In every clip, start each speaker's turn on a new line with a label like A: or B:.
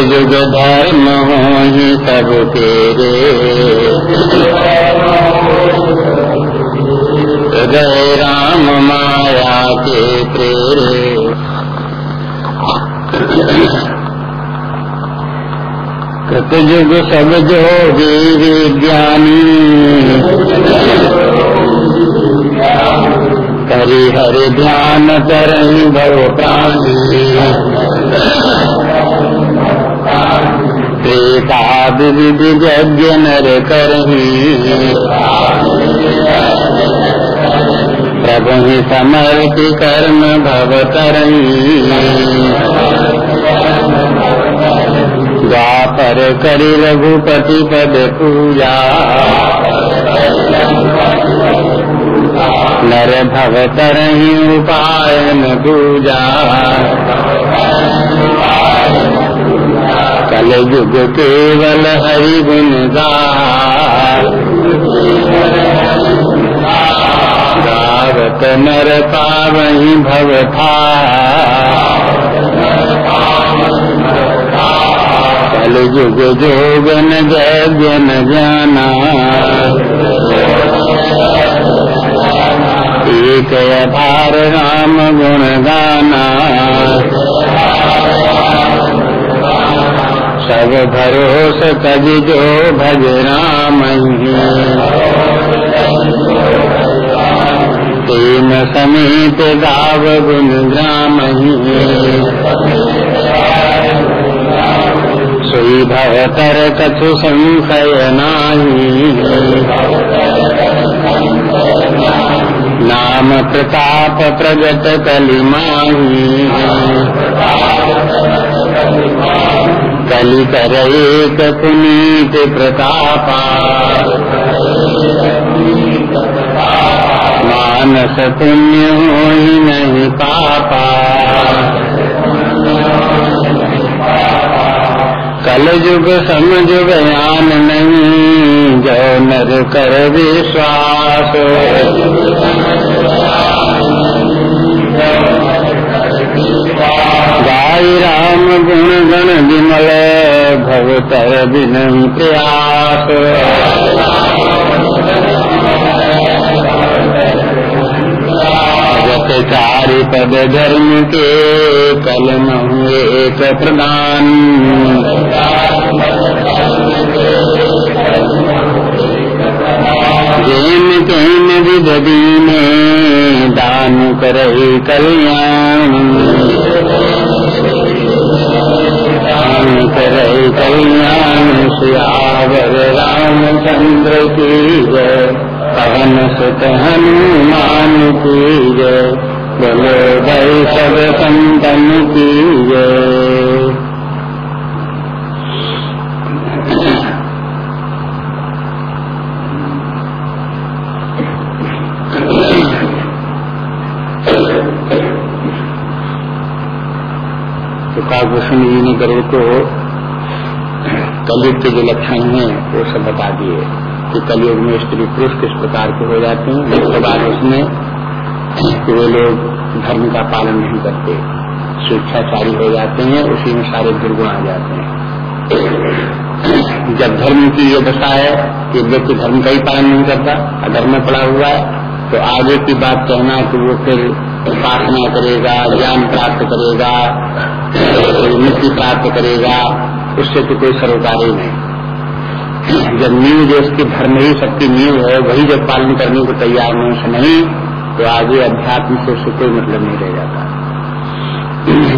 A: युग धर्म हो सब तेरे। हृदय राम माया के प्रेरे कृतयुग सब जोगी विज्ञानी करी हरि ध्यान करही भव प्राणी। त्रेता विधि यज्ञ नर करही प्रभु समर्पि कर्म भव करही द्वापर करी रघुपति पद पूजा। नर भव तरही उपायन दूजा कल युग केवल हरि गुण गावत नर पावही भव था कल युग जोगन जन जाना। एक अभार राम गुण गाना सब भरोस कज जो भज राम तीन समेत गाव गुण ग्राम सोई भवतर कछु संशय नाम प्रताप प्रगट कलिमाही। कलि कर एक पुनीत प्रतापा। मानस पुण्य हो नहीं पापा। कल युग समझ बयान नहीं, जो नर कर विश्वास। गाय राम गुण गण विमल भवतर बिन प्रयास जत पद धर्म के कल हुए एक प्रदान जैन कैन में दान करे कल्याण कल्याण सियावर रामचंद्र की जय पवन सुत हनुमान की जय बोलो भाई सब संतन की जय तो काभूषण जी ने गरुड़ को कलयुग के जो लक्षण हैं, वो सब बता दिए। कि कलयुग में स्त्री पुरुष किस प्रकार के हो जाते हैं उसके बाद उसमें वे लोग धर्म का पालन नहीं करते। स्वेच्छाचारी हो जाते हैं, उसी में सारे दुर्गुण आ जाते हैं। जब धर्म की ये दशा है कि व्यक्ति धर्म का ही पालन नहीं करता, अधर्म में पड़ा हुआ है तो आगे की बात कहना कि वो फिर उपासना करेगा, ज्ञान प्राप्त करेगा मुक्ति प्राप्त करेगा उससे तो कोई सरोकार ही नहीं। जब नींव जो उसकी धर्म ही शक्ति नींव है, वही जब पालन करने को तैयार नहीं नहीं तो आगे अध्यात्म से उससे कोई मतलब नहीं रह जाता।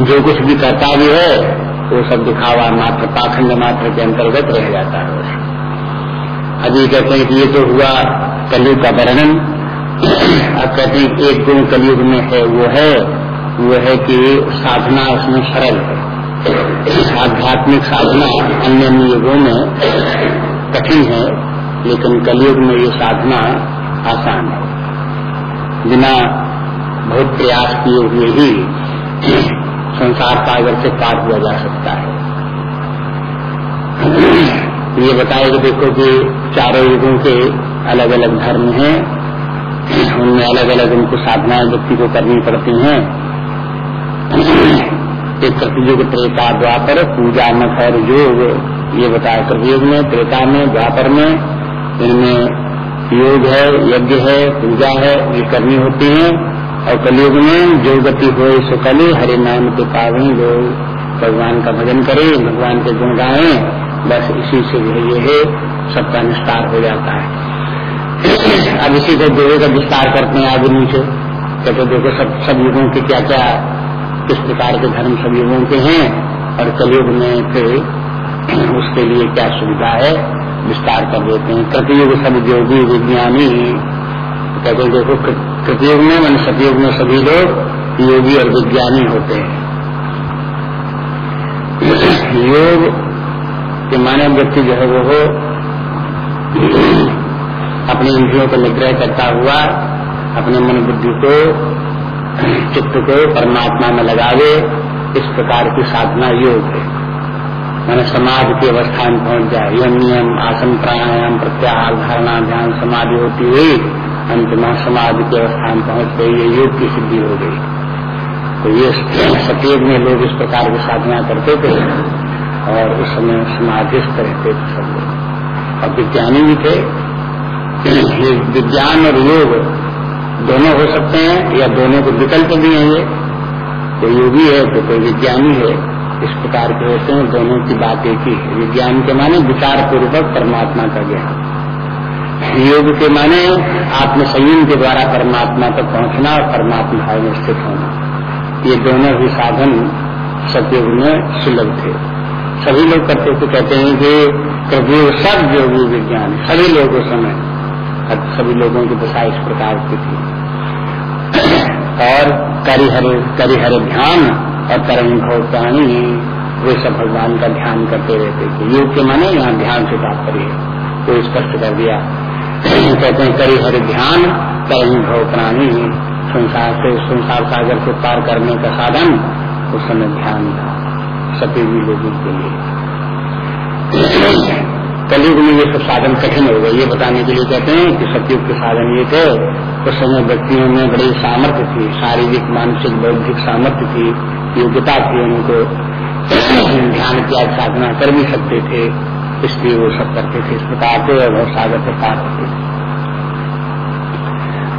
A: जो कुछ भी करता भी है, वो सब दिखावा मात्र, पाखंड मात्र के अंतर्गत रह जाता है अभी कहते हैं कि ये तो हुआ कलयुग का वर्णन। अब कहते हैं एक गुण कलयुग में है, वो है वो है कि साधना उसमें सरल है। आध्यात्मिक साधना अन्य अन्य युगों में कठिन है, लेकिन कलयुग में ये साधना आसान है। बिना बहुत प्रयास किए हुए ही संसार सागर से पार हुआ जा सकता है। ये बताए कि देखो कि चारों युगों के अलग अलग धर्म हैं, उनमें अलग अलग उनको साधनाएँ व्यक्ति को करनी पड़ती हैं। एक प्रतियुग त्रेता द्वापर पूजा मत और योग। ये बताया कलयुग में, त्रेता में, द्वापर में, इनमें योग है, यज्ञ है, पूजा है, ये करनी होती है। और कलयुग में जो गति हो सुकली हरे नाम के पावे लोग भगवान का भजन करें, भगवान के गुण गाए, बस इसी से जो ये है, सबका निस्तार हो जाता है। अब इसी को देवे का विस्तार करते हैं आगे नीचे। कहते देखो सब सब युगों के क्या क्या किस प्रकार के धर्म सब युगों के हैं और कलयुग में फिर उसके लिए क्या सुविधा है? विस्तार कर देते हैं। कृतयुग सब योगी विज्ञानी कहते देखो कृतयुग में मान सतयुग में सभी लोग योगी और विज्ञानी होते हैं। योग के माने व्यक्ति जो है वो अपनी इंद्रियों को निग्रह करता हुआ, अपने मन बुद्धि को चित्त को परमात्मा में लगावे, इस प्रकार की साधना योग है। मैंने समाज की अवस्था में पहुँच जाए, यम नियम, आसन प्राणायाम, प्रत्याहार, धारणा, ध्यान, समाधि होती हुई अंत में समाधि की अवस्था में पहुँच गई, ये योग की सिद्धि हो गई। तो ये सतयुग में लोग इस प्रकार की साधना करते थे और उस समय समाधिस्थ रहते थे सब लोग। और विज्ञानी भी थे। विज्ञान और योग दोनों हो सकते हैं, या दोनों के विकल्प भी हैं ये। कोई योगी है तो कोई विज्ञानी है, इस प्रकार के होते हैं दोनों की बात एक ही है। विज्ञान के माने विचार पूर्वक परमात्मा का ज्ञान। योग के माने आत्म संयम के द्वारा परमात्मा तक पहुँचना और परमात्मा भाव में स्थित होना। ये दोनों ही साधन सतयुग में सुलभ थे। सभी लोग करते थे कहते हैं कि कलयुग सब योगी विज्ञान, सभी लोगों समय। सभी लोगों की दशा इस प्रकार की थी। और करिहर करिहर ध्यान और कर्म भोक्तानी वे सब भगवान का ध्यान करते रहते थे। योग के माने यहाँ ध्यान से बात तात्पर्य तो स्पष्ट कर दिया। कहते हैं करी हरि ध्यान कर्म भोक्तानी संसार से, संसार सागर को पार करने का साधन, उस समय ध्यान था। सतीवी लोगों के लिए। कलयुग में ये सब साधन कठिन हो गए। ये बताने के लिए कहते हैं कि सतयुग के साधन ये थे उस समय व्यक्तियों में बड़ी सामर्थ्य थी, शारीरिक, मानसिक, बौद्धिक सामर्थ्य थी, योग्यता थी उनको। ध्यान की साधना कर भी सकते थे, इसलिए वो सब करते थे। इस प्रकार के और सागर प्रकार थे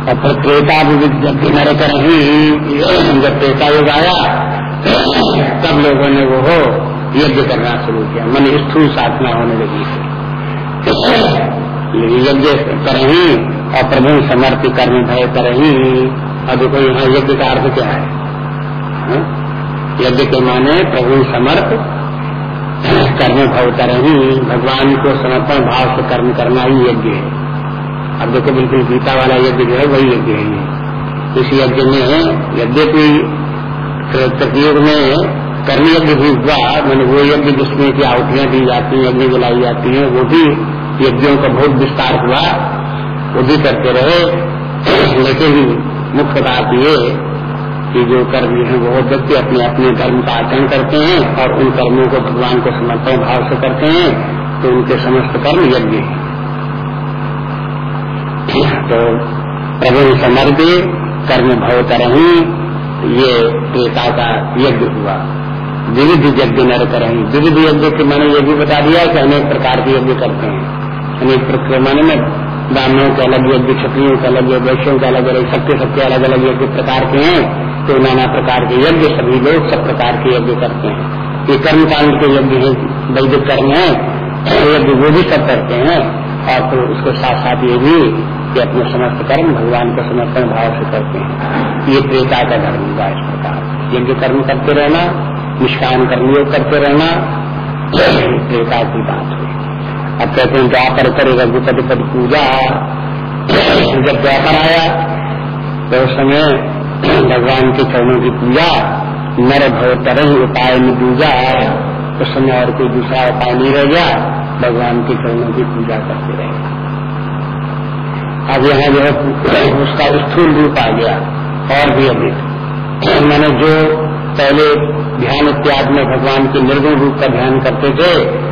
A: और फिर त्रेता जब नर कर जब त्रेता युग आया, तब लोगों ने वो हो, यज्ञ करना शुरू किया। मन स्थूल साधना होने लगी। थी यज्ञ करही और प्रभु समर्थ कर्म भय करही। और देखो यहाँ यज्ञ का अर्थ क्या है? यज्ञ के माने प्रभु समर्थ कर्म भव करही। भगवान को समर्पण भाव से कर्म करना ही यज्ञ है। अब देखो बिल्कुल गीता वाला यज्ञ जो है, वही यज्ञ है इस यज्ञ में यज्ञ की प्रतियोग में कर्म यज्ञ भी हुआ, मैंने वो यज्ञ जिसमें की आहुतियाँ दी जाती हैं, यज्ञ जलाई जाती हैं, वो भी यज्ञों का बहुत विस्तार हुआ। वो भी करते रहे। लेकिन मुख्य बात ये कि जो कर्म है, वो व्यक्ति अपने अपने धर्म का आचरण करते हैं और उन कर्मों को भगवान को समर्पण भाव से करते हैं तो उनके समस्त कर्म यज्ञ है। तो प्रभु समर्थ कर्म भव करही ये त्रेता का यज्ञ हुआ। विविध यज्ञ नर करही विविध यज्ञ के मैंने ये भी बता दिया कि अनेक प्रकार के यज्ञ करते हैं। अनेक प्रकार माने में ब्राह्मणों के अलग यज्ञ क्षत्रियों के अलग वैश्यों के अलग अलग सबके सबके अलग अलग यज्ञ प्रकार के हैं? तो नाना प्रकार के यज्ञ, सभी लोग सब प्रकार के यज्ञ करते हैं। ये कर्मकांड के यज्ञ है, वैदिक कर्म है यज्ञ वो भी सब करते हैं, और फिर उसके साथ साथ ये भी कि अपने समस्त कर्म भगवान को समर्पण भाव से करते हैं। ये त्रेता का धर्म हुआ इस प्रकार। यज्ञ कर्म करते रहना, निष्काम कर्मयोग करते रहना त्रेता की बात अब कहते हैं द्वापर करेगा गुपति पद पूजा? जब द्वापर आया तो उस समय भगवान के चरणों की पूजा, नर भव तरह उपाय में पूजा उस समय और कोई दूसरा उपाय नहीं रह गया। भगवान के चरणों की पूजा करते रहे। अब यहाँ जो है, उसका स्थूल रूप आ गया। और भी अधिक। मैंने जो पहले ध्यान इत्यादि में भगवान के निर्गुण रूप का ध्यान करते थे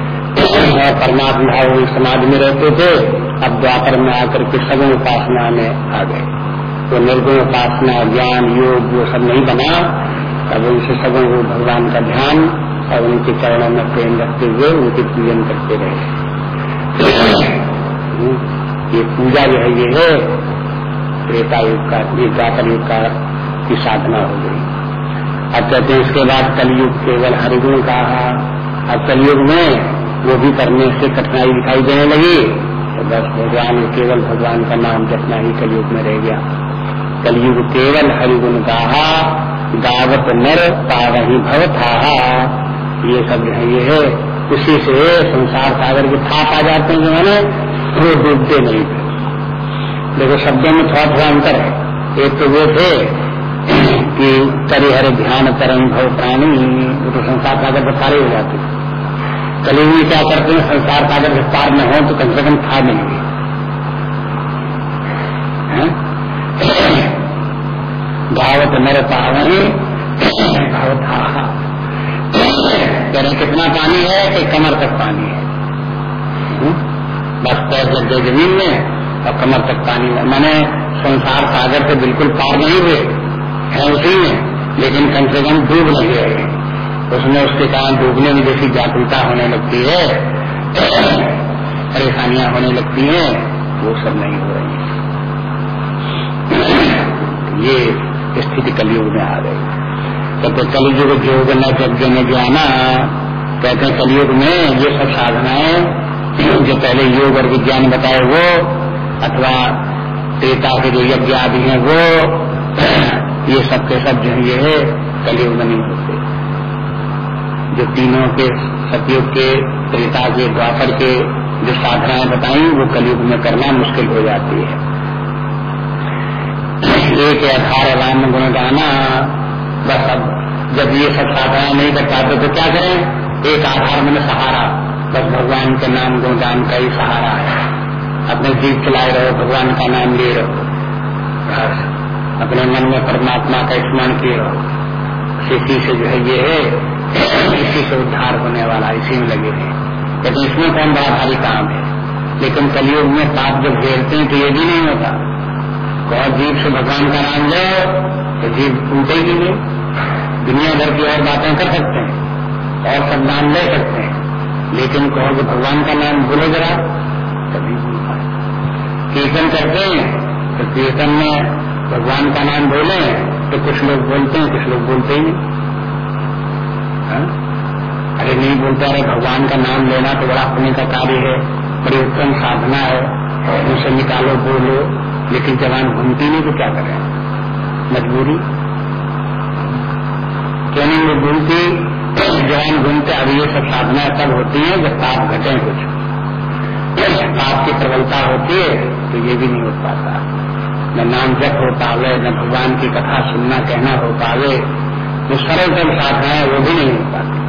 A: परमात्मा भाव समाज में रहते थे, अब द्वापर में आकर के सगुण उपासना में आ गए। वो निर्गुण उपासना, ज्ञान, योग, वो सब नहीं बना। तब उनसे सबों को भगवान का ध्यान और उनके चरणों में प्रेम रखते हुए उनके पूजन करते रहे। ये पूजा जो है, ये है, त्रेता युग का, ये द्वापर युग का की साधना हो गई। अब कहते हैं, इसके बाद कलयुग केवल हरिगुण का अब कलयुग में वो भी करने से कठिनाई दिखाई देने लगी। तो बस भगवान केवल भगवान का नाम जपना ही कलयुग में रह गया। कलयुग केवल हरिगुण गाहा, गावत नर पावही भव था ये सब है, ये है। उसी से संसार सागर के थाप आ जाते हैं है वो डूबते नहीं थे। देखो, शब्दों में थोड़ा थोड़ा अंतर है। एक तो वो थे कि करिहर ध्यान तरंग भव प्राणी, वो तो संसार सागर पर सारे हो जाते। कलयुग में क्या करते हैं? संसार के पार में हो तो कम से कम था नहीं। भावत नर पावनी, भावता। कह कितना पानी है? कि कमर तक पानी है। हम्म? बस पैर लग गए ज़मीन में और कमर तक पानी है। मैंने संसार सागर से बिल्कुल पार नहीं हुए। है उसी में, लेकिन कम से कम डूब नहीं गए उसमें उसके कारण डूबने में जैसी जागरूकता होने लगती है, परेशानियाँ होने लगती हैं, वो सब नहीं हो रही है। ये स्थिति कलयुग में आ गई। कहते कलयुग योग न यज्ञ न ज्ञाना कहते हैं कलयुग में ये सब साधनाएँ, जो पहले योग और विज्ञान बताए वो, अथवा त्रेता के जो यज्ञ आदि हैं वो, ये सब के सब जो ये है कलयुग में नहीं होते। जो तीनों के सतयुग के त्रेता के द्वापर के जो साधनाएँ बताई, वो कलयुग में करना मुश्किल हो जाती है। एक आधार राम गुण गाना। बस अब जब ये सब साधना नहीं कर पाते तो क्या करें? एक आधार में सहारा। बस भगवान के नाम गुणगान का ही सहारा है। अपने जीव चलाए रहो, भगवान का नाम ले रहो। अपने मन में परमात्मा का स्मरण किए रहो। इसी से जो है ये है इसी से उद्धार होने वाला, इसी में लगे हैं लेकिन इसमें कौन बड़ा भारी काम है? लेकिन कलयुग में पाप जब घेरते हैं तो ये भी नहीं होता। बहुत जीव से भगवान का नाम लो तो जीव टूटेगी नहीं दुनिया भर की और बातें कर सकते हैं, और सब नाम ले सकते हैं। लेकिन कहो कि भगवान का नाम भूलो जरा कभी भूल कीर्तन करते हैं तो कीर्तन में भगवान का नाम बोले तो कुछ लोग बोलते हैं, कुछ लोग बोलते ही नहीं? अरे नहीं बोलते, अरे भगवान का नाम लेना तो बड़ा पुण्य का कार्य है, बड़ी उत्तम साधना है, और उसे निकालो, बोलो। लेकिन जवान घूमती नहीं तो क्या करें? मजबूरी। क्यों नहीं वो घूमती? जवान घूमते, अभी ये सब साधना तब होती है जब पाप घटे कुछ पाप की प्रबलता होती है तो ये भी नहीं हो पाता। न नाम जप हो पावे, न भगवान की कथा सुनना, कहना हो पावे जो सरल सरल साधना है, वो भी नहीं हो पाती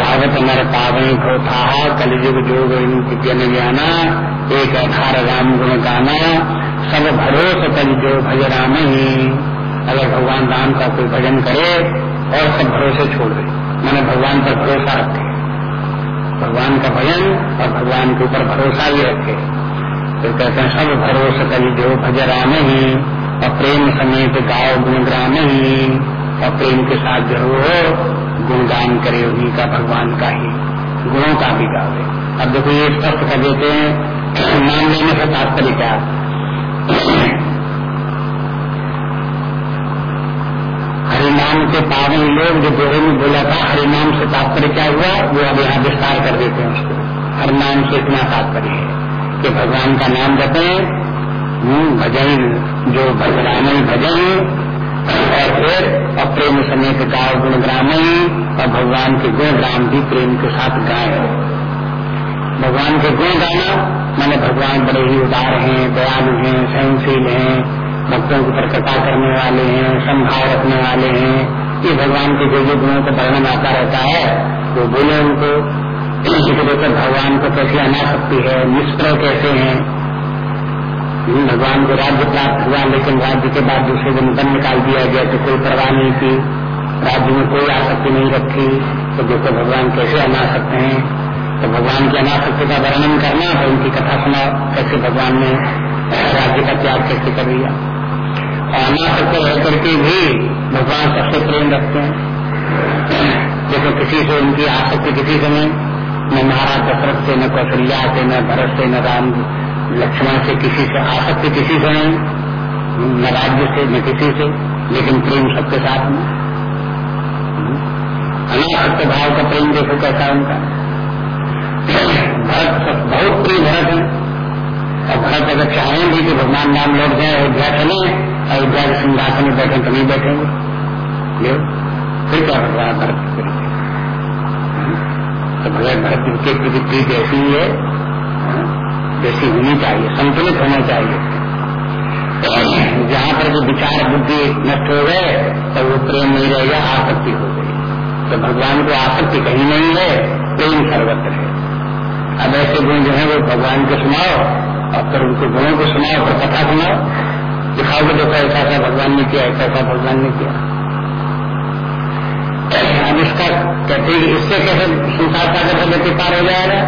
A: धावत नर पावे को था कलयुग जोग जन ज्ञाना, एक अठार राम गुण गाना सब भरोस कल जो भज राम ही अगर भगवान राम का कोई भजन करे, और सब भरोसे छोड़ दे, मैंने भगवान पर भरोसा रखे। भगवान का भजन और भगवान के ऊपर भरोसा भी रखे। तो कहते हैं सब भरोसा कल जो भज राम ही और प्रेम समेत गाओ गुणग्राम ही। और प्रेम के साथ जो हो, गुणगान करे उन्हीं का भगवान का ही। गुणों का भी गावे अब देखो ये स्पष्ट कर देते हैं। नाम लेने का तात्पर्य क्या? हरिनाम के पावन लोग जो दोहे में बोला था, हरिनाम से तात्पर्य क्या हुआ? वो अब यहाँ विस्तार कर देते हैं उसको। हर नाम से इतना तात्पर्य है कि भगवान का नाम जपे भजन, जो भजराम भजन, और फिर अप्रेम समेत का गुण ग्रामी और भगवान के गुण ग्राम भी प्रेम के साथ गाय भगवान के गुण गाना, मैंने भगवान बड़े ही उदार हैं, दयालु हैं, सहनशील हैं, भक्तों की प्रकटा करने वाले हैं संभाव रखने वाले हैं। ये भगवान के जो जो गुणों का वर्णन आता रहता है, वो बोले उनको देखकर भगवान को कैसे अना सकती है निष्प्रय कैसे हैं? भगवान को राज्य प्राप्त हुआ, लेकिन राज्य के बाद दूसरे दिन बन निकाल दिया गया तो कोई परवाह नहीं की। राज्य में कोई आसक्ति नहीं रखी। तो देखो भगवान कैसे अना सकते हैं। तो भगवान की अनाशक्ति का वर्णन करना है, उनकी कथा सुना कैसे भगवान ने राज्य का त्याग कैसे कर लिया और अनासक्त रह करके भी भगवान सबसे प्रेम रखते हैं। देखो किसी से उनकी आसक्ति किसी से नहीं। न महाराज दशरथ से, न कौशल्या से, न भरत से, न राम लक्ष्मण से किसी से, आसक्ति किसी से नहीं, न राज्य से, न किसी से, लेकिन प्रेम सबके साथ में। अनासक्त भाव का प्रेम देखो कैसा उनका। भरत बहुत प्रिय भरत है। और भरत अगर चाहें भी कि भगवान नाम लौट जाए अयोध्या चले अयोध्या के सिंहासन में बैठे तो नहीं बैठेंगे। फिर क्या भगवान भरत? तो भगवान भरत के प्रति ऐसी ही जैसी होनी चाहिए, संतुलित होना चाहिए। जहाँ पर जो विचार बुद्धि नष्ट हो गए तो वो प्रेम नहीं रहेगा आसक्ति हो गई। तो भगवान को आसक्ति कहीं नहीं है, प्रेम सर्वत्र है। अब ऐसे गुण जो है, वो भगवान को सुनाओ, और फिर उनको गुणों को सुनाओ, फिर कथा सुनाओ। दिखाओ कि देखो, ऐसा ऐसा भगवान ने किया, ऐसा ऐसा भगवान ने किया। अब इसका हैं इससे कैसे संसार सागर का व्यक्ति पार हो जाएगा?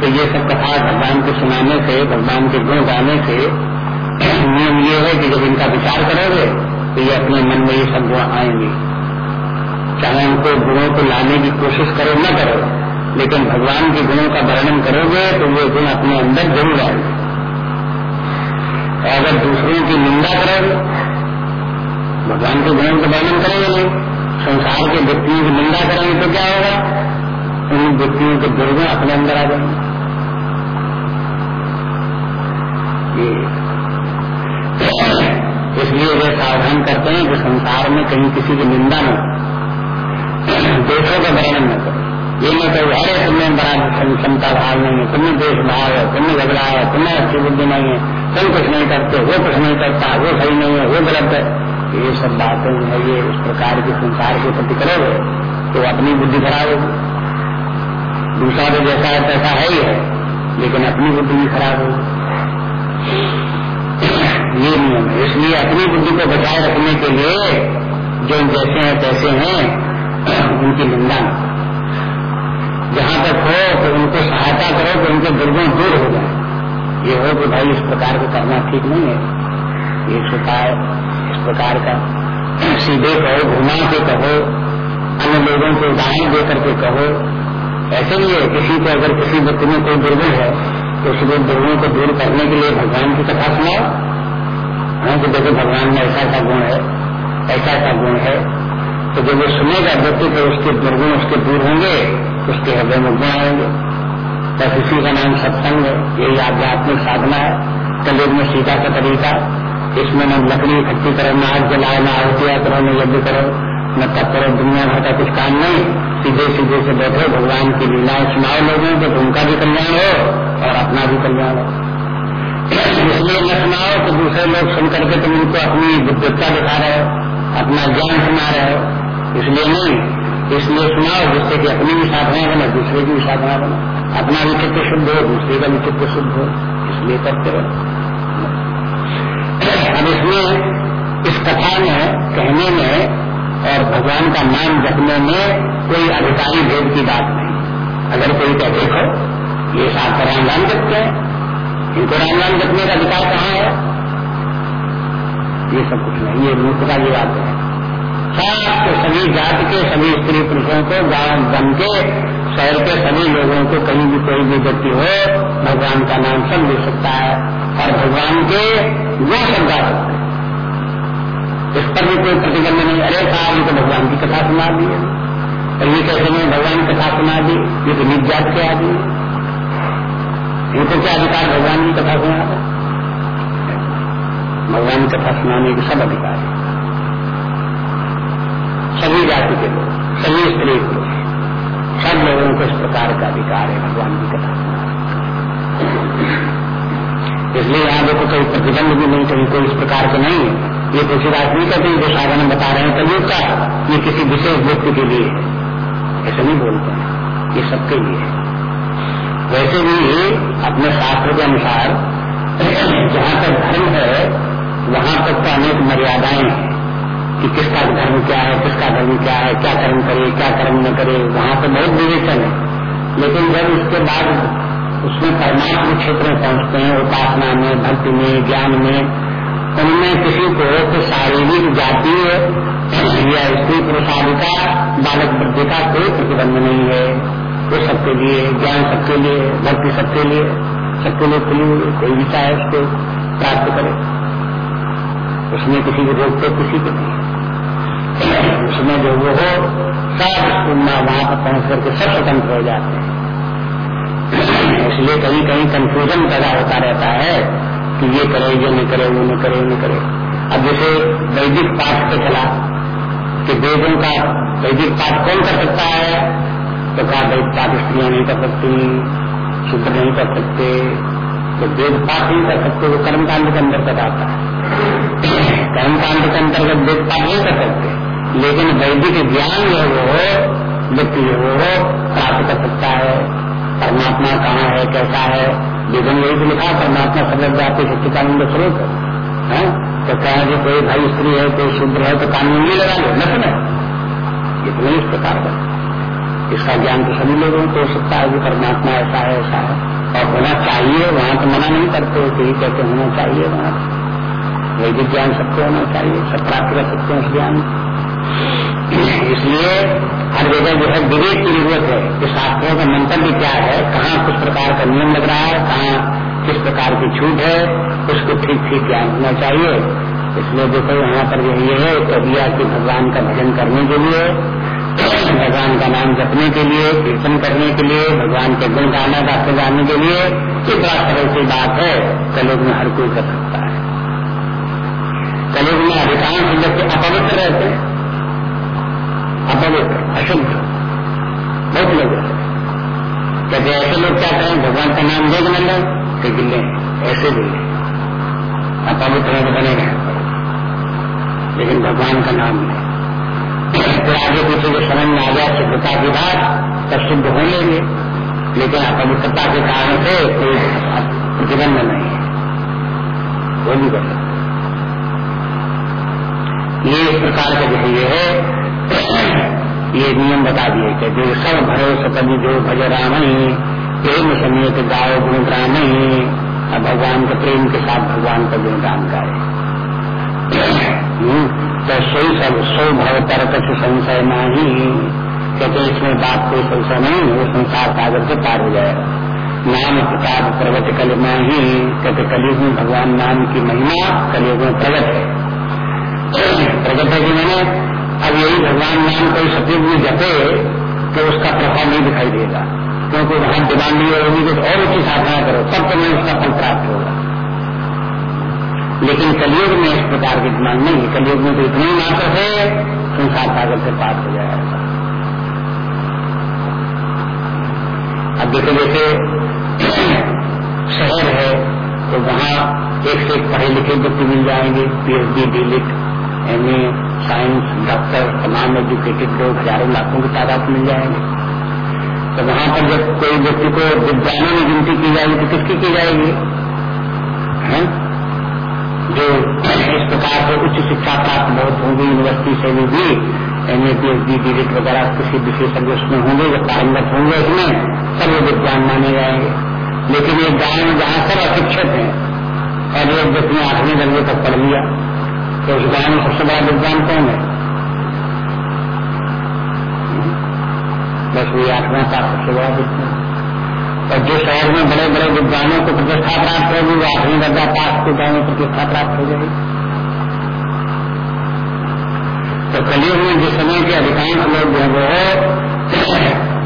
A: तो ये सब कथा भगवान को सुनाने से, भगवान के गुण गाने से, नियम ये है कि जब इनका विचार करोगे तो ये अपने मन में ये सब गुण आएँगे। चाहे उनको गुणों को लाने की कोशिश करो, न करो, लेकिन भगवान के गुणों का वर्णन करोगे तो वो गुण अपने अंदर ज़रूर आएँगे। और अगर दूसरों की निंदा करोगे, भगवान के गुणों का वर्णन करेंगे संसार के व्यक्तियों की निंदा करेंगे तो क्या होगा? उन व्यक्तियों के दुर्गुण अपने अंदर आ जाएँगे। इसलिए वे सावधान करते हैं कि संसार में कहीं किसी की निंदा न दोषों का वर्णन न करो ये नहीं कहो अरे तुमने बड़ा क्षमता भाव नहीं है तुम्हें देश भाव है तुम्हें झगड़ा है तुम्हें अच्छी बुद्धि नहीं है, तुम कुछ नहीं करते, वो कुछ नहीं करता, वो सही नहीं है, वो गलत है। ये सब बातें जो है, ये इस प्रकार के संसार के प्रति करोगे तो अपनी बुद्धि खराब होगी। दूसरा तो जैसा है, तैसा है ही है, लेकिन अपनी बुद्धि भी खराब होगी। ये नियम है। इसलिए अपनी बुद्धि को बचाए रखने के लिए जो जैसे हैं, तैसे हैं, उनकी निंदा जहाँ तक हो तो उनको सहायता करो तो उनके दुर्गुण दूर हो जाए। ये हो कि भाई इस प्रकार को करना ठीक नहीं है। ये उपाय प्रकार का। सीधे कहो घुमा के कहो, अन्य लोगों को उदाहरण दे करके कहो। ऐसे नहीं है, किसी को अगर किसी व्यक्ति में कोई दुर्गुण है तो उस दुर्गुण को दूर करने के लिए भगवान की कथा सुनाओ। हाँ कि देखो, भगवान में ऐसा ऐसा गुण है, ऐसा ऐसा गुण है। तो जब वो सुनेगा व्यक्ति तो उसके दुर्गुण उसके दूर होंगे, उसके हृदय में गुण आएँगे। बस इसी का नाम सत्संग है, यही आध्यात्मिक साधना है। कलयुग में सीता का तरीका। इसमें न लकड़ी इकट्ठी करो, न आग जलाओ, न आहुतिया करो न यज्ञ करो, न तब करो। दुनिया भर का कुछ काम नहीं। सीधे सीधे से बैठो, भगवान की लीलाएँ सुनाओ लोगों को तो उनका भी कल्याण हो और अपना भी कल्याण हो। इसलिए न सुनाओ तो दूसरे लोग सुन करके तुम उनको अपनी विद्वत्ता दिखा रहे हो, अपना ज्ञान सुना रहे हो। इसलिए नहीं, इसलिए सुनाओ जिससे कि अपनी भी साधना बने, दूसरे की भी साधना बने। अपना भी चित्त शुद्ध हो, दूसरे का भी चित्त शुद्ध हो। इसलिए करते रहो। इसमें इस कथा में, कहने में और भगवान का नाम जपने में कोई अधिकारी भेद की बात नहीं। अगर कोई कह, देखो, ये साथ राम नाम जपते हैं। इनको राम नाम जपने का अधिकार कहाँ है? ये सब कुछ नहीं, ये मूर्खता की बात है। तो सभी जाति के सभी स्त्री पुरुषों को गाँव बन के शहर के सभी लोगों को कहीं भी कोई भी व्यक्ति हो, भगवान का नाम सब ले सकता है। और भगवान के वो सब गा सकते हैं इस पर भी कोई प्रतिबंध नहीं। अरे साहब तो भगवान की कथा सुना दी है। और ये कैसे मैं भगवान की कथा सुना दी। ये तो निज जात के आदमी इनको क्या अधिकार भगवान की कथा सुना भगवान की कथा सुनाने के सब अधिकार है। सभी जाति के लोग, सभी स्त्री पुरुष, सब लोगों को इस प्रकार का अधिकार है भगवान की कथा इसलिए यहाँ देखो, कोई प्रतिबंध भी नहीं, कहीं कोई इस प्रकार का नहीं है। ये तुलसीदास नहीं कहते जो साधन बता रहे हैं, कलयुग का, ये किसी विशेष व्यक्ति के लिए ऐसा नहीं बोलते ये सबके लिए है। वैसे भी अपने शास्त्र के अनुसार, जहाँ तक धर्म है, वहाँ तक तो अनेक मर्यादाएँ हैं कि किसका धर्म क्या है, किसका धर्म क्या है, क्या कर्म करे, क्या कर्म न करे, वहाँ तो बहुत विवेचन है। लेकिन जब उसके बाद उसमें परमात्मा क्षेत्र में पहुँचते हैं, उपासना में, भक्ति में, ज्ञान में उनमें किसी को तो शारीरिक जाति या स्त्री पुरुषाधिका बालक वृद्धि का कोई प्रतिबंध नहीं है। वो सबके लिए, ज्ञान सबके लिए, भक्ति सबके लिए सबके लिए खुली हुई कोई भी चाहे उसको प्राप्त करे। उसमें किसी को रोक तो किसी को नहीं। उसमें जो वो हो, सब वहाँ पर पहुँच करके सब स्वतंत्र हो जाते हैं। इसलिए कहीं कहीं कंफ्यूजन पैदा होता रहता है। कि ये करे, ये नहीं करे, वो नहीं करे नहीं करे। अब जैसे वैदिक पाठ पे चला, कि वेदों का वैदिक पाठ कौन कर सकता है? तो कहा वैदिक पाठ स्त्रियाँ नहीं कर सकती शुद्ध नहीं कर सकते तो वेद पाठ नहीं कर सकते, वो कर्मकांड के अंदर आता है। कर्मकांड के अंतर्गत वेद पाठ नहीं कर सकते, लेकिन वैदिक ज्ञान जो वो व्यक्ति जो वो प्राप्त कर सकता है। परमात्मा कहाँ है, कैसा है वेदन यही तो लिखा परमात्मा सब जाति सच्चिदानंद स्रोत है। तो कहा कि कोई भाई स्त्री है, कोई शुद्र है तो कानून नहीं लगा लो, न सुने। ये तो नहीं इस प्रकार का इसका ज्ञान तो सभी लोगों को हो सकता है कि परमात्मा ऐसा है ऐसा है। और होना चाहिए, वहाँ तो मना नहीं करते यही कहते होना चाहिए वहाँ। वैदिक ज्ञान सबको होना चाहिए, सब प्राप्त कर सकते हैं उस ज्ञान इसलिए हर जगह जो है विवेक की ज़रूरत है। कि शास्त्रों का मंतव्य क्या है? कहाँ किस प्रकार का नियम लग रहा है? कहाँ किस प्रकार की छूट है? उसको ठीक ठीक ज्ञान होना चाहिए। इसलिए देखो, यहाँ पर जो ये है दिया कि भगवान का भजन करने के लिए, भगवान का नाम जपने के लिए, कीर्तन करने के लिए, भगवान के गुण गाना गाते जाने के लिए, ये बड़ा सरल सी बात है। कलयुग में हर कोई कर सकता है। कलयुग में अधिकांश व्यक्ति अपवित्र रहते हैं। अपवित्र अशुद्ध। बहुत लोग। कहते ऐसे लोग क्या करें? भगवान का नाम देख न लें तो गिले ऐसे भी। अपवित्र है तो बने रहे। लेकिन भगवान का नाम नहीं। फिर आगे पीछे जो समझ में आ जाए शुद्धता की बात, तब शुद्ध हो लेंगे। लेकिन अपवित्रता के कारण से कोई प्रतिबंध नहीं है। वो भी कर ये इस प्रकार का जो है ये नियम बता दिए कि जो सब भरोसे कभी जो भज राम प्रेम समेत गाओ गुणग्राम और भगवान के प्रेम के साथ भगवान का गुणगान गाए। हम्म, तो सोई सब सो भव तर्क से संशय नहीं कहते इसमें बात कोई संशय नहीं वो संसार कागज़ से पार हो जाएगा नाम किताब प्रगट कलिमा ही कहते कलयुग में भगवान नाम की महिमा कलयुग में प्रगट है। प्रगट है कि मैंने अब यही भगवान नाम कोई सतयुग में जपे तो उसका प्रभाव नहीं दिखाई देगा। क्योंकि वहाँ डिमांड नहीं होगी तो और उसकी साधना करो, तब तो मैं उसका फल प्राप्त होगा। लेकिन कलयुग में इस प्रकार की डिमांड नहीं है। कलयुग में तो इतनी मात्र है संसार सागर से पार हो जाएगा अब देखो, जैसे शहर है तो वहाँ एक से एक पढ़े लिखे व्यक्ति मिल जाएँगे PhD D Lit M Science doctor तमाम एजुकेटेड लोग हज़ारों लाखों की तादाद मिल जाएँगे। तो वहाँ पर जब कोई व्यक्ति को विद्यालयों में गिनती की जाएगी तो किसकी की जाएगी? है? जो इस प्रकार से उच्च शिक्षा प्राप्त बहुत होंगे यूनिवर्सिटी से भी, भी M A P H D D वगैरह किसी विशेषज्ञ उसमें होंगे जब पारंगत होंगे उसमें सब वो विद्वान माने जाएँगे। लेकिन एक गाँव में जहाँ सब अशिक्षित हैं और एक व्यक्ति आठवीं दर्जे तक पढ़ लिया। तो उस गाँव में सबसे बड़ा विद्वान कौन है? बस वही आठवां का सबसे बड़ा विद्वान और जो शहर में बड़े बड़े विद्वानों को प्रतिष्ठा प्राप्त होगी, वो आठवीं दर्जा पास के गाँव में प्रतिष्ठा प्राप्त हो जाएगी। तो कलयुग में जिस समय के अधिकांश लोग जो वो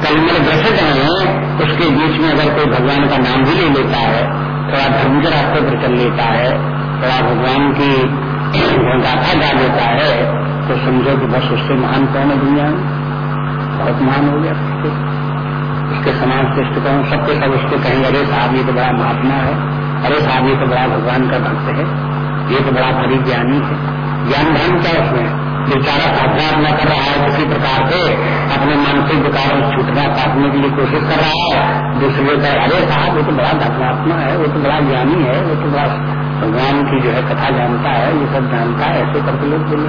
A: कलमल ग्रसित हैं, उसके बीच में अगर कोई भगवान का नाम भी ले लेता है, थोड़ा धर्म के रास्ते पर चल लेता है, थोड़ा भगवान की गाथा गा देता है तो समझो कि बस उससे महान कौन है दुनिया में? बहुत महान हो गया उसके समान श्रेष्ठ कौन? सबके सब उसको कहेंगे, अरे साहब, ये तो बड़ा महात्मा है। अरे साहब, ये तो बड़ा भगवान का भक्त है। ये तो बड़ा भारी ज्ञानी है। ज्ञान ध्यान क्या उसमें? बेचारा साधना अपना कर रहा है किसी प्रकार से, अपने मानसिक विकारों छूटना काटने के लिए कोशिश कर रहा है। दूसरे का अरे साहब वो तो बड़ा धर्मात्मा है वो तो बड़ा ज्ञानी है वो तो बड़ा भगवान की जो है कथा जानता है, ये सब जानता है, ऐसे करके लोग बोले।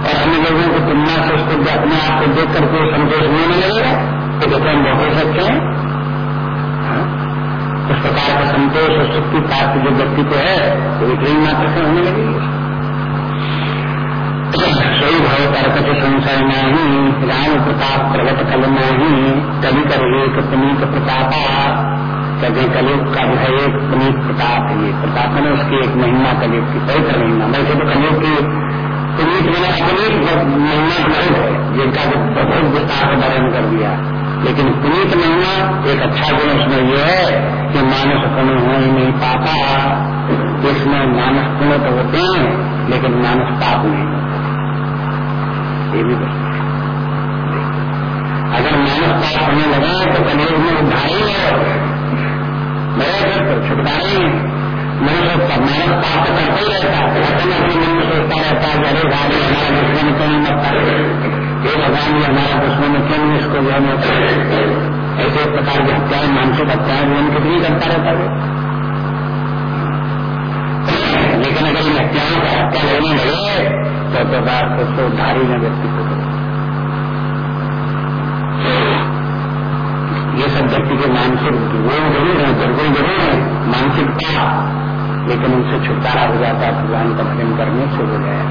A: और अन्य लोगों की तुलना से उसको अपने आप को देख करके संतोष नहीं लगेगा तो जैसे हम बहुत सकते हैं। हाँ? उस प्रकार का संतोष और सुख की प्राप्ति जो व्यक्ति को है, वो इतनी मात्र से होने लगेगी सही भव तर्क संशय नहीं, राम प्रताप प्रगट कल नहीं, कभी कर एक पुनीत प्रतापा कहते कलयुग का जो है एक पुनीत प्रताप है ये। प्रताप है उसकी एक महिमा कलयुग की पवित्र महिमा। वैसे तो कलयुग की पुनीत मैंने अपनीत महिमा बहुत है, जिनका बहुत विस्तार वर्णन कर दिया। लेकिन पुनीत महिमा एक अच्छा गुण उसमें यह है कि मानस पुण्य हो ही नहीं पाता। इसमें मानस पुण्य तो होते हैं, लेकिन मानस पाप नहीं होता। ये भी बस अगर मानस पाप होने लगा तो कलयुग में उद्धार ही है। घर छुटकारा मनुष्य मानव पाप करता ही रहता है अपने अपने मन में सोचता रहता है अरे भाई हमारा दुश्मन क्यों नहीं मरता ये भगवान हमारा दुश्मन क्यों नहीं इसको जो है ऐसे प्रकार की हत्याएँ, मानसिक हत्याएँ जीवन कितनी करता रहता है। लेकिन अगर इन हत्याओं का हत्या लेने लगे तो तो बात उसको उद्धारी में व्यक्ति को सब व्यक्ति के मानसिक वो ज़रूर है दुर्गुण ज़रूर है मानसिकता लेकिन उनसे छुटकारा हो जाता है, भगवान का भजन करने से हो जाए।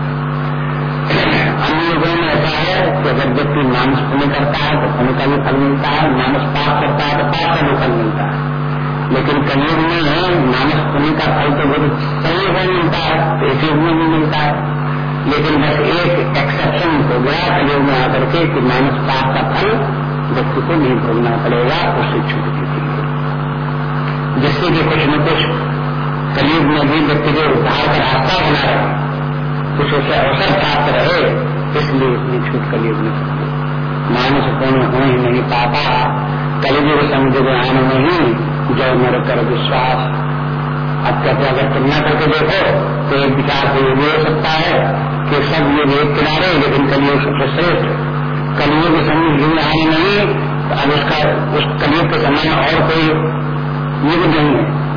A: अन्य लोगों में ऐसा है कि अगर व्यक्ति मानस पुण्य करता है तो पुण्य का भी फल मिलता है, मानस पाप करता है तो पाप का भी फल मिलता है। लेकिन कलयुग में मानस पुण्य का फल तो बहुत सही हो मिलता है तो इसी में भी मिलता है। लेकिन बस एक एक्सेप्शन हो गया कलयुग में आकर के कि मानस पाप का फल व्यक्ति को नहीं भोगना पड़ेगा उससे छूट देती है। जिससे कि कुछ न कुछ कलयुग में भी व्यक्ति के उद्धार का रास्ता बना रहे, कुछ उसे अवसर प्राप्त रहे, इसलिए इतनी छूट कलयुग में मानस पूर्ण हो ही नहीं पाता, कलयुग समझ आने नहीं, जो मेरे कर विश्वास। अब कहते अगर तुलना करके देखो तो एक विचार से ये भी हो सकता है कि सब ये एक किनारे लेकिन कलयुग सबसे श्रेष्ठ। कलियुग युग आए नहीं तो अब उसका उस कलियुग के समय और कोई युग नहीं है।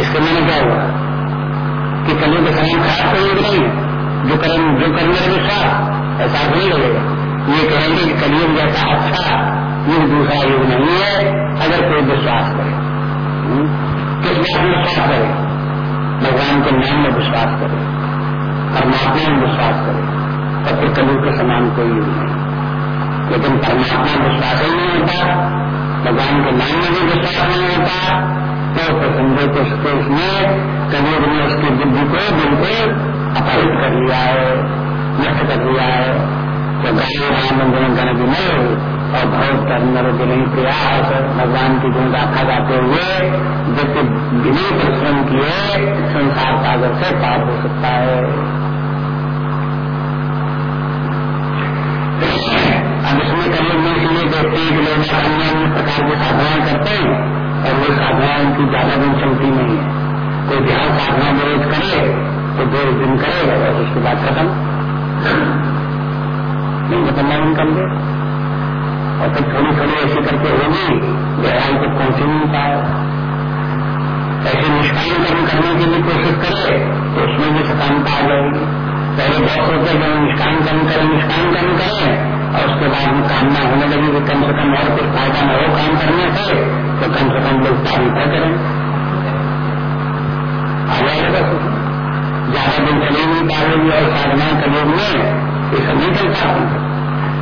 A: इसके मैंने क्या हुआ? कि कलियुग के समय खराब कोई युग नहीं है। जो कर्म जो करने लगे विश्वास ऐसा नहीं लगेगा। ये कहेंगे कि कलियुग जैसा अच्छा युग दूसरा युग नहीं है, अगर कोई विश्वास करे। हम्म? किस बात में विश्वास करे? भगवान के नाम में विश्वास करे। परमात्मा में विश्वास करे। और फिर कलयुग के समान कोई युग नहीं। लेकिन परमात्मा विश्वास ही नहीं होता, भगवान के नाम में भी विश्वास नहीं होता। तो प्रसंग को उसको उसने कबीर ने उसकी बुद्धि को बिल्कुल अपहरित कर लिया है, नष्ट कर लिया है। तो गाय राम गण विमल और बहुत नर दिन प्रयास भगवान की गुण गाथा गाते हुए व्यक्ति बिना परिश्रम किए, संसार सागर से पार हो सकता है। में इसलिए देखते हैं कि लोग अन्य अन्य प्रकार की साधनाएँ करते हैं और वो साधनाएँ उनकी ज़्यादा दिन चलती नहीं है। कोई ध्यान साधना विरोध करे तो दो दिन करेगा बस उसके बाद खत्म। नहीं पंद्रह दिन कर ले और फिर थोड़ी थोड़ी ऐसी करके होगी, गहराई तक पहुँच ही नहीं पाए। ऐसे निष्काम कर्म करने की भी कोशिश करे तो उसमें भी सकामता आ जाएगी। पहले बहुत सोचे जब निष्काम कर्म करें, निष्काम कर्म करें और उसके बाद में कामना होने लगी कि कम से कम और कुछ फ़ायदा न हो काम करने से तो कम से कम लोग तारीफ़ करें। ज़्यादा दिन चली नहीं पाएगी और साधना कलयुग में ये सब नहीं चल पाती।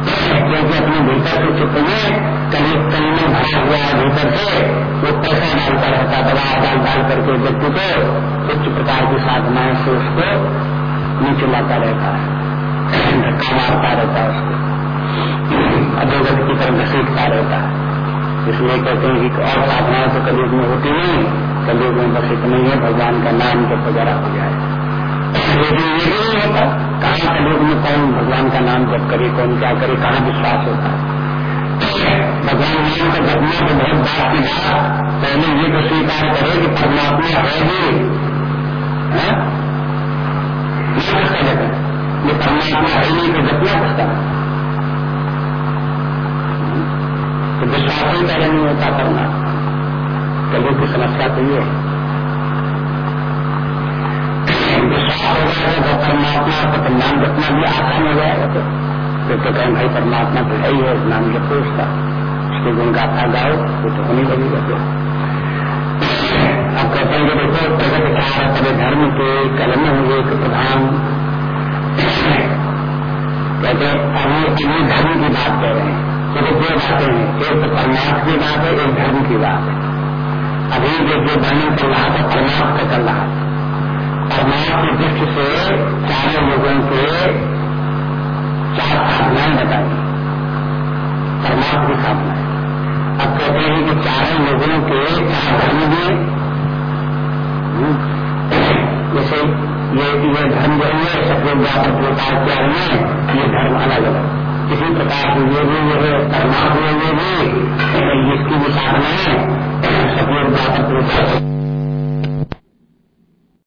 A: क्योंकि अपने भीतर से चित्त में कहीं कहीं में भरा हुआ है भीतर से, वो पैसा डालता रहता दवा डाल डाल करके व्यक्ति को उच्च प्रकार की साधनाएँ से उसको नीचे लाता रहता है, धक्का मारता रहता है उसको। अधोगत की तरफ़ घसीटता रहता है। इसलिए कहते हैं कि और साधनाएँ तो कलयुग में होती नहीं, कलयुग में बस इतना ही है भगवान का नाम जब वगैरह हो जाए। लेकिन ये भी नहीं कहाँ कलयुग में कौन भगवान का नाम जब करे, कौन क्या करे, कहाँ विश्वास होता है? भगवान नाम का जपना तो बहुत बात की बात, पहले ये तो स्वीकार करे कि परमात्मा है भी ये परमात्मा है नहीं तो जपना किसका तो विश्वास ही पहले नहीं होता करना। कभी की समस्या तो ये विश्वास हो जाएगा तो परमात्मा का नाम रखना भी आसान हो जाएगा तो तो कहें, भाई, परमात्मा तो है ही है नाम जब पूछता उसके गुण गाथा गाओ वो तो होने फिर। अब कहते हैं कि देखो, प्रगत चार अपने धर्म के कलम हुए एक प्रधान। कहते हैं अभी इन्हीं धर्म की बात कह रहे हैं। तो दो बातें हैं एक तो परमात्मा की बात है, एक धर्म की बात है। अभी जो जो वर्णन कर रहा था परमात्मा का कर रहा था परमात्मा की दृष्टि से चारों लोगों के चार साधनाएँ बताई। परमात्मा की साधना अब कहते हैं कि चारों लोगों के चार धर्म भी जैसे ये ये धर्म जो है सब लोग व्यापक प्रकार के हैं, ये धर्म अलग अलग इसी प्रकार से ये भी जो है परमात्मा ये भी इसकी भी साधना है सब व्यापक प्रकार